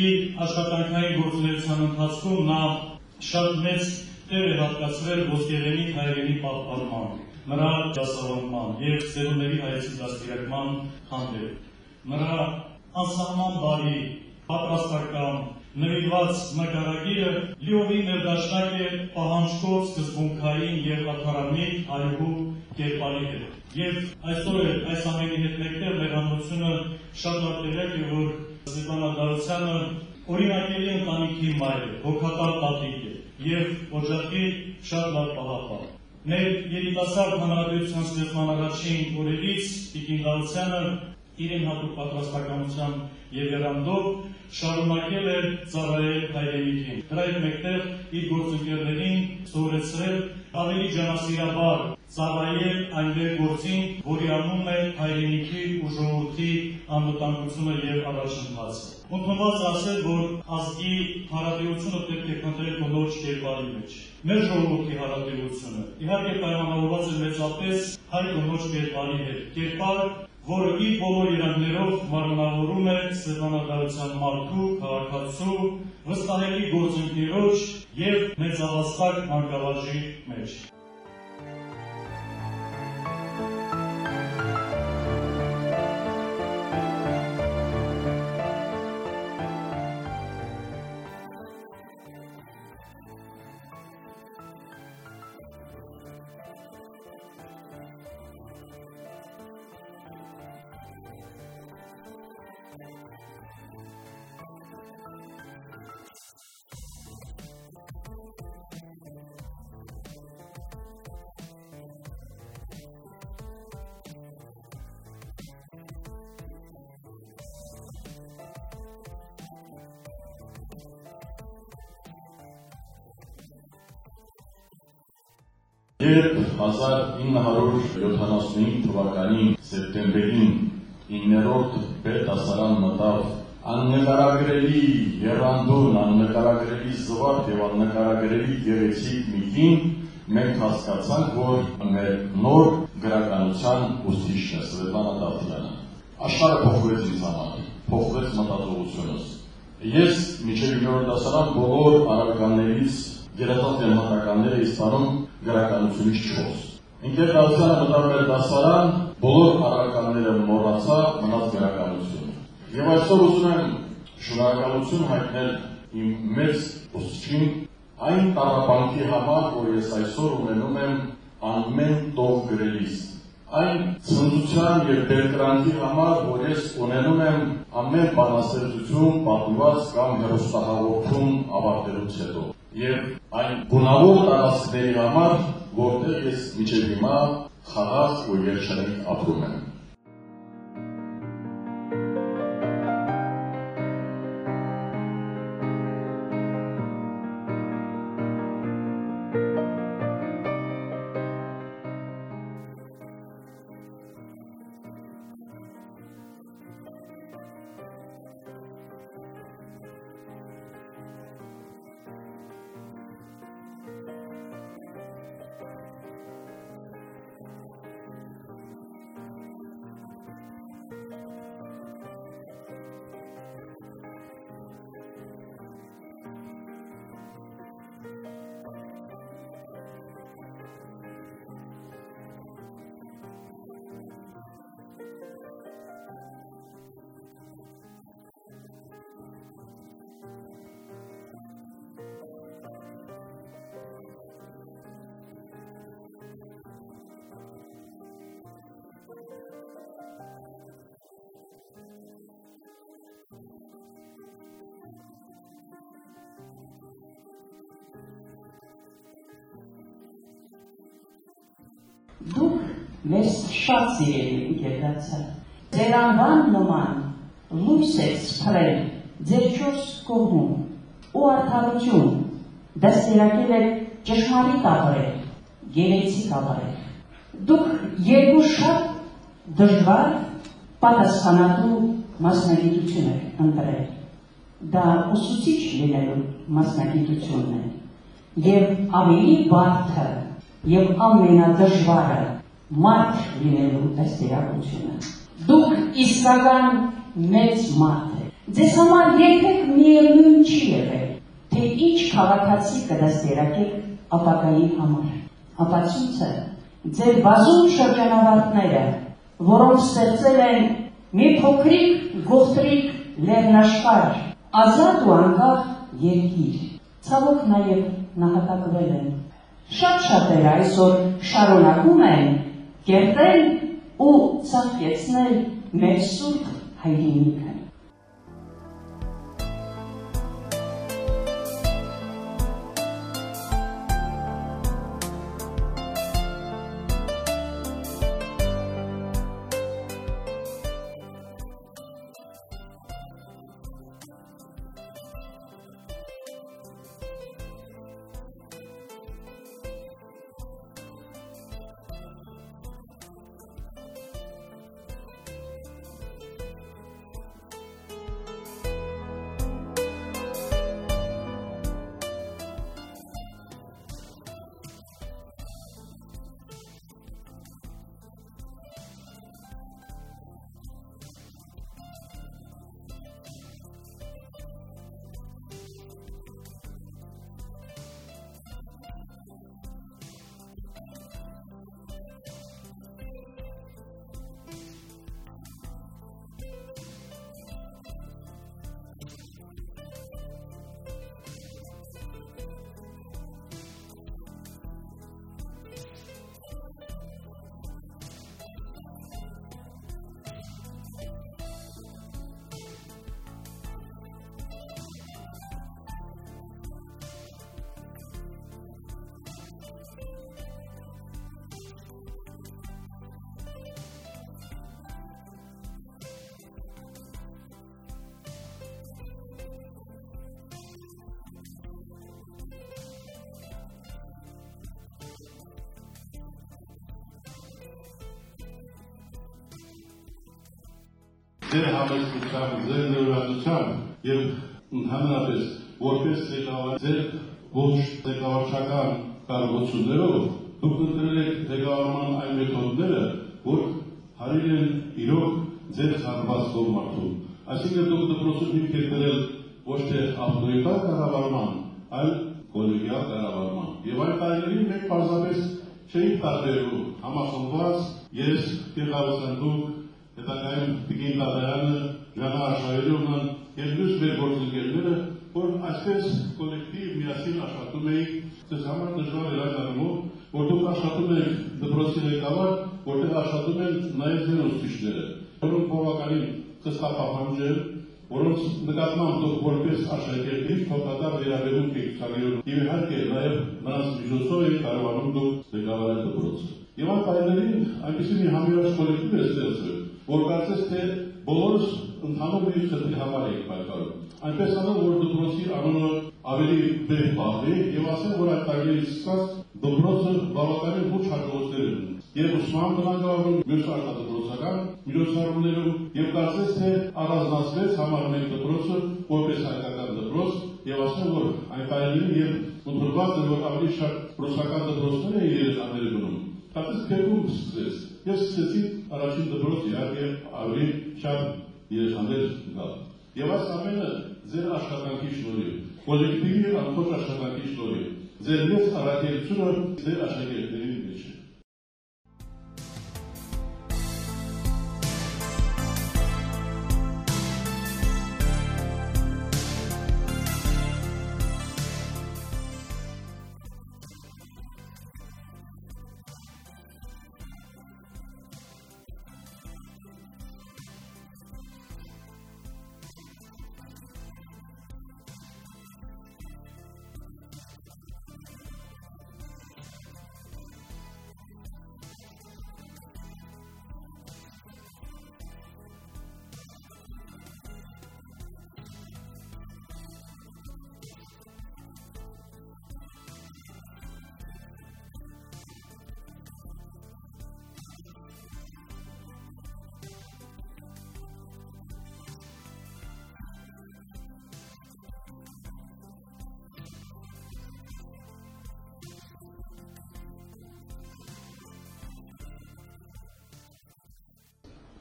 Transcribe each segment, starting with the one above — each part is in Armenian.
Իր աշխատանքային գործունեության ընթացքում նա շատ մեծ տեղ է հատկացրել ոսկեղենի հայերենի պահպանման, նրա դասավանդման եւ ծերունների հայեցի դաստիարակման հանդեպ։ Նրա անսահման բարի պատրաստական նվիրված նկարագիրը լիովին ներդաշնակ է պահանջկով սկզբունքային եւ արդարամիտ այգու կերպարի հետ։ Եվ այսօր այս ամենի հետ մեկտեղ մեր հանրությունը շատ լավ տեղեկ է, որ Ստեփանա Դարոսյանը օրինակելի ընտանիքի մայր է, հոգատար տատիկ է եւ օջախի շատ լավ պահապան։ Մեր երիտասարդ հանրապետության ստեղծման առաջին օրերից Տիկին Դարոսյանը իրեն հատուկ պատրաստականության եւ երանդով շարունակել է ծառայել հայրենիքին։ Դրա հետ մեկտեղ իր գործընկերներին սովորեցրել ավելի ջանասիրաբար ծառայել այնտեղ գործին, որի անունն է հայրենիքի ու ժողովրդի անվտանգությունը եւ առաջընթացը։ Ընդունված ասել, որ ազգի հարաբերությունը պետք է քննել կնոջ կերպարի մեջ։ Մեր ժողովրդի հարաբերությունը իհարկե պայմանավորված է մեծապես հայ կնոջ կերպարի հետ։ Կերպար, որը իր բոլոր իրանքներով մարմնավորում է Ստեփանադարության մարդու, քաղաքացու, վստահելի գործընկերոջ եւ մեծավաստակ մանկավարժի մեջ։ Երբ 1975 թվականի սեպտեմբերին 9-րդ պետասարան մտավ աննկարագրելի երանդուն, աննկարագրելի զվարթ եւ աննկարագրելի գեղեցիկ մի կին, մենք հասկացանք, որ մեր նոր գրականության ուսուցիչն է Սվետլանա Դավթյանը։ Աշխարհը փոխվեց ինձ համար, փոխվեց մտածողությունս։ Ես միջև 9-րդ դասարան բոլոր արաբականներից երեխա թեմատականները իսպանում գրականությունից 4։ Ինքեր դասարանը մտավ մեր դասարան, բոլոր առարկաները մոռացա, մնաց գրականությունը։ Եվ այսօր ուզում եմ շնորհակալություն հայտնել իմ մեծ ուսուցչին այն տարապանքի համար, որ ես այսօր ունենում եմ ամեն տող գրելիս։ Այն ծննդության եւ բերկրանքի համար, որ ես ունենում եմ ամեն բանասերություն, պատմված կամ հերոստահաղորդում ավարտելուց հետո եւ այն գունավոր տարածքների համար, որտեղ ես միջև հիմա խաղաղ ու երջանիկ ապրում եմ։ մեզ շատ սիրելի ընկերացա։ Ձեր անվան նման լույս է սփռել ձեր չորս կողմում ու արդարություն դաստիարակել եք ճշմարիտ ապրել, գերեցիկ ապրել։ Դուք երկու շատ դժվար պատասխանատու մասնագիտություն եք ընտրել։ Դա ուսուցիչ լինելու մասնագիտությունն է։ Եվ ավելի բարդը եւ ամենադժվարը մարդ լինելու դաստիարակությունը։ Դուք իսկական մեծ մարդ եք։ Ձեզ համար երբեք միևնույն չի եղել, թե ինչ քաղաքացի կդաստիարակեք ապագայի համար։ Ապացույցը ձեր բազում շրջանավարտները, որոնք ստեղծել են մի փոքրիկ գողտրիկ լեռնաշխարհ, ազատ ու անկախ երկիր։ Ցավոք նաև նահատակվել են։ Շատ շատեր այսօր շարունակում են կերտել ու ցաղկեցնել մեր սուրբ հայրենիքը։ ձեր համեստությամբ, ձեր նորվածությամբ եւ ընդհանրապես որպես ղեկավար ձեր ողջ ղեկավարչական կարողություններով դուք ընտրել եք ղեկավարման այն մեթոդները, որ հարիր են իրոք ձեր խառնված կողմարդում։ Այսինքն դուք դպրոցում հիմք եք դրել ոչ թե ավտորիտար կառավարման, այլ կոլեգիալ կառավարման։ Եվ այդ տարիներին մենք պարզապես չէինք տարբերվում համախմբված, ես, Տիղարոսյան դուք, հետագայում Տիկին Տադարյանը, Ժանա Աշավելյանը եւ մյուս մեր գործընկերները, որ այսպես կոլեկտիվ միասին աշխատում էինք, դες համար դժվար էր այն առումով, որ դուք աշխատում եք դպրոցի ղեկավար, որտեղ աշխատում են նաեւ ձեր ուսուցիչները, որոնք բավականին խստապահանջ են, որոնց նկատմամբ դուք որպես աշակերտի փոխադարձ վերաբերում եք ցուցադրում։ Եվ իհարկե նաեւ նրանց միջոցով եք կարողանում դուք ղեկավարել դպրոցը։ Եվ այն տարիներին այնպեսի մի համիրած կոլեկտիվ է ստեղծվել, որ կարծես թե բոլորս ընդհանուր մի խնդրի համար եք պայքարում։ Այնպես անող, որ դպրոցի անունը ավելի վեր բաղվի եւ ասեմ, որ այդ տարիներից սկսած դպրոցը բավականին ոչ հաջողություններ ունի։ Եվ ուսման բնակարանում, մյուս արտադրոցական միջոցառումներում եւ կարծես թե առանձնացվեց համար մեկ դպրոցը որպես հայկական դպրոց եւ ասեմ, որ այն տարիներին եւ ընդունված է, որ ավելի շատ ռուսական դպրոցներ են երեխաները գնում։ Կարծես փերում սկսեց եւ սկսեցի առաջին դպրոց իհարկե ավելի շատ երեխաներ գալ։ Եվ այս ամենը ձեր աշխատանքի շնորհիվ, կոլեկտիվի անխոժ աշխատանքի շնորհիվ, ձեր մեծ առաքելությունը ձեր աշակերտների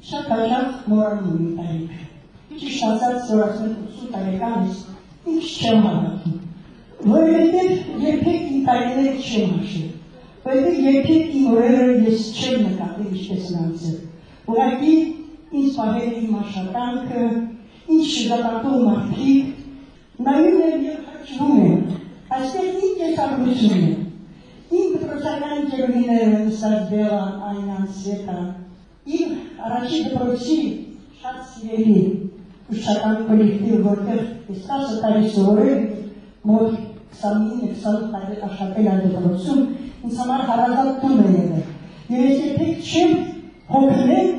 Շատ հաճախ մոռանում եմ տարիքը։ Ճիշտ ասած զորացել 80 տարեկանից ինչ չեմ հավատում։ Որովհետև երբեք իմ տարիները չեմ հաշել։ Որովհետև երբեք իմ օրերը ես չեմ նկատել ինչպես նրանցը։ Ուղղակի ինձ պահել է իմ աշխատանքը, ինչ շրջապատող մարդիկ, նայում եմ եւ հաճվում եմ։ Այստեղ իմ կեսարությունն է։ Իմ դպրոցական ջերմիները նստած բեղան այնան սետա։ Իմ առաջի դպրոցի շատ սիրելի ուսական կոլեկտիվ, որտեղ 10 տարի սովորել մոտ 29-20 տարի աշխատել այդ դպրոցում, ինձ համար հարազատ տուն է եղել։ Եվ ես երբեք չեմ հոգնել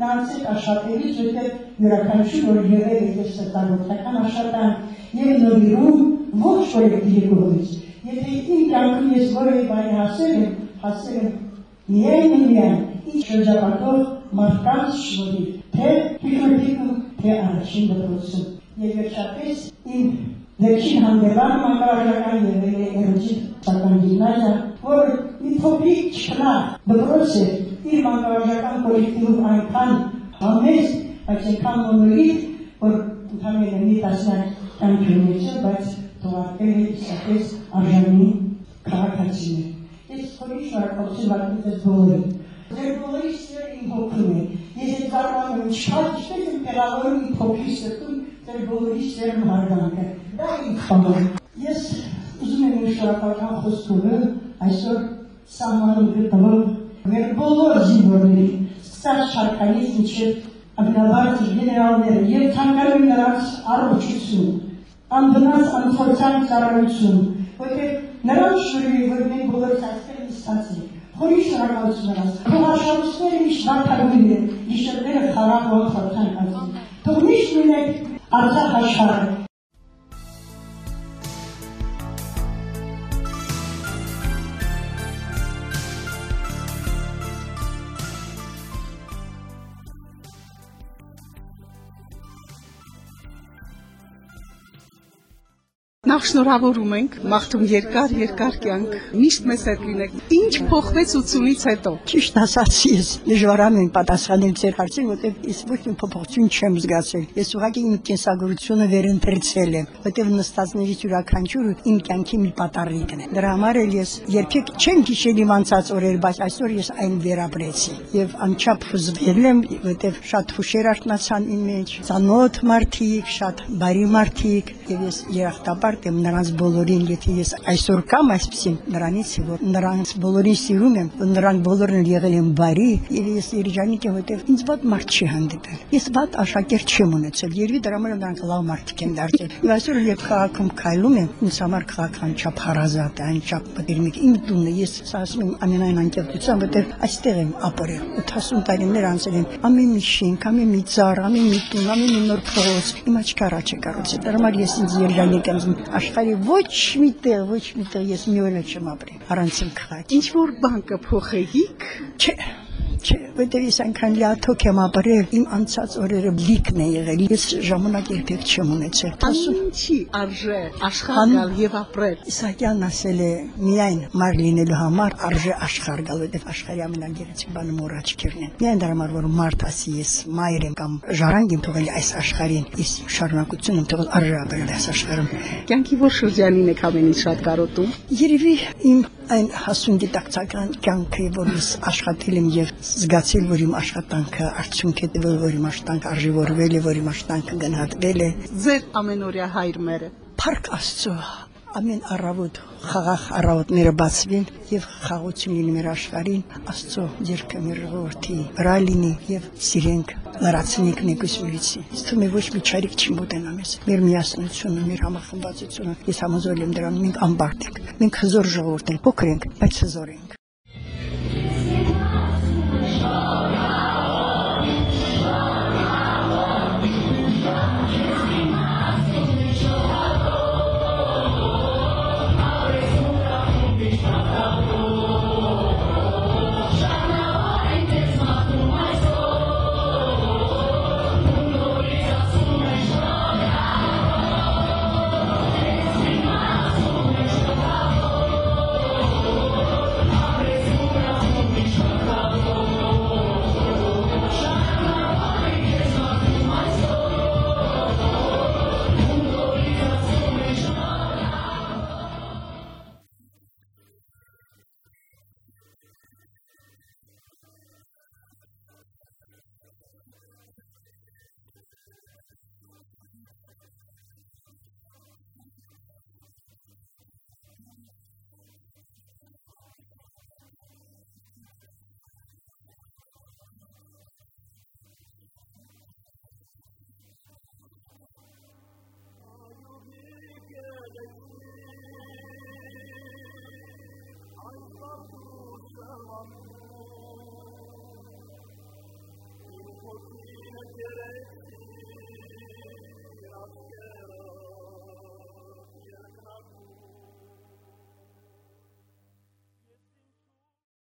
նրանց հետ աշխատելիս, որտեղ յուրաքանչյուր որ եղել է ես ստանոթական աշխատանք եւ նորիրում ոչ կոլեկտիվի կողմից։ Եթե իմ կյանքում ես որևէ բանի հասել եմ, հասել եմ միայն միայն ինչ շրջապատող մարդկանց շնորհիվ, թե փիքրտիկում, թե առաջին դպրոցում։ Եվ վերջապես իմ վերջին հանդեպան մանկավարժական եղել է Էրոջի սական գիմնազիա, որ մի փոքրիկ չնա դպրոց է իր մանկավարժական կոլեկտիվում այնքան համեստ, բայց այնքան մոնոլիտ, որ ընդհանրապես մի տասնյակ անկյունություն, բայց թողարկել է իսկապես արժանի քաղաքացիներ։ Ես խորի շնորհակալություն վարդում ես բոլորին։ Ձեր բոլորի սերը իմ հոգում է։ Ես այդ զարմանում եմ, շատ ինչպես եմ տեղավորում իմ փոքրի սրտում ձեր բոլորի սերն հարգանքը։ Դա իմ խմբը։ Ես ուզում եմ իմ շնորհակալության խոստումը այսօր սահմանում գտնվող մեր բոլոր զինվորների, սկսած շարքայից մինչև ամենաբարձր գեներալները եւ ցանկանում նրանց առողջություն, անվնաս անփորձան ծառայություն, որտեղ նրանց շնորհիվ որ մենք բոլորս այստեղ նստած ենք, խորի շնորհակալություն նրանց։ Թող աշխարհուսները միշտ վարդագույն են, իշերները խարավ ու խորթան կազմում։ Թող միշտ լինեք Արցախ աշխարհը, շնորհավորում ենք, մաղթում երկար երկար կյանք։ Միշտ մեզ հետ լինեք։ Ինչ փոխվեց 80-ից հետո։ Ճիշտ ասած, ես դժվարանում եմ պատասխանել ձեր հարցին, որտեղ ես ոչ մի փոփոխություն չեմ զգացել։ Ես ուղղակի իմ կենսագրությունը վերընտրեցել եմ, որտեղ նստածներից յուրաքանչյուրը իմ կյանքի մի պատառիկն է։ Դրա համար էլ ես երբեք չեմ հիշել իմ անցած օրեր, բայց այսօր ես այն վերապրեցի եւ անչափ հուզվել եմ, որտեղ շատ հուշեր արտնացան իմ մեջ, ցանոթ մարդիկ, շատ բարի մարդիկ եւ ես երախտապար եմ նրանց բոլորին, եթե ես այսօր կամ այսպեսին նրանից, որ նրանց բոլորին սիրում եմ, նրանք բոլորն եղել են բարի, եւ ես երջանիկ եմ, որտեղ ինձ ված մարդ չի հանդիպել։ Ես ված աշակերտ չեմ ունեցել, երևի դրա համար նրանք լավ մարդիկ են դարձել։ Եվ այսօր երբ քաղաքում քայլում եմ, ինձ համար քաղաքն չափ հարազատ է, անչափ պատերմիկ իմ տունը, ես ասում եմ ամենայն անկեղծությամբ, որտեղ այստեղ եմ ապրել։ 80 տարիներ անցել եմ, ամեն մի շենք, ամեն մի ծառ, ամեն մի տուն, ամեն մի նոր փողոց, իմ աչքի առաջ է կառուցել։ Դրա համար ես ինձ երջանիկ եմ աշխարհի ոչ մի տեղ, ոչ մի տեղ ես մի օր չեմ ապրել առանց իմ քաղաքի։ Ինչ որ բան կփոխեիք։ Չէ, չէ, որտեղ ես այնքան լիաթոք եմ ապրել, իմ անցած օրերը լիքն է եղել։ Ես ժամանակ երբեք չեմ ունեցել։ Ինչի արժե աշխարհ գալ եւ ապրել։ Իսակյանն ասել է միայն մար լինելու համար արժե աշխարհ գալ, որտեղ աշխարհի ամենագեղեցիկ բանը մոր աչքերն են։ Միայն դրա համար որ մարդ ասի ես մայր եմ կամ ժառանգ եմ թողել այս աշխարհին, ես շարունակություն եմ թողել արժե ապրել այս աշխարհում։ Կյանքի որ շրջանին եք ամենից շատ կարոտում։ Երևի իմ այն հասուն գիտակցական կյանքը, որ ես աշխատել եմ եւ զգացել, որ իմ աշխատանքը արդյունք է տվել, որ իմ աշխատանքը արժևորվել է, որ իմ աշխատանքը գնահատվել է։ Ձեր ամենօրյա հայր մերը։ Փառք Աստծո, ամեն առավոտ խաղաղ առավոտները բացվին եւ խաղություն լինի մեր աշխարհին աստծո ձերքը մեր ժողովրդի վրա լինի եւ սիրենք լրացնենք մեկուս մյուսի թվում է ոչ մի չարիք չի մոտենա մեզ մեր միասնությունը մեր համախմբվածությունը ես համոզվել եմ դրան մենք ամբարդ ենք մենք հզոր ժողովուրդ ենք փոքր ենք բայց հզոր ենք Amen.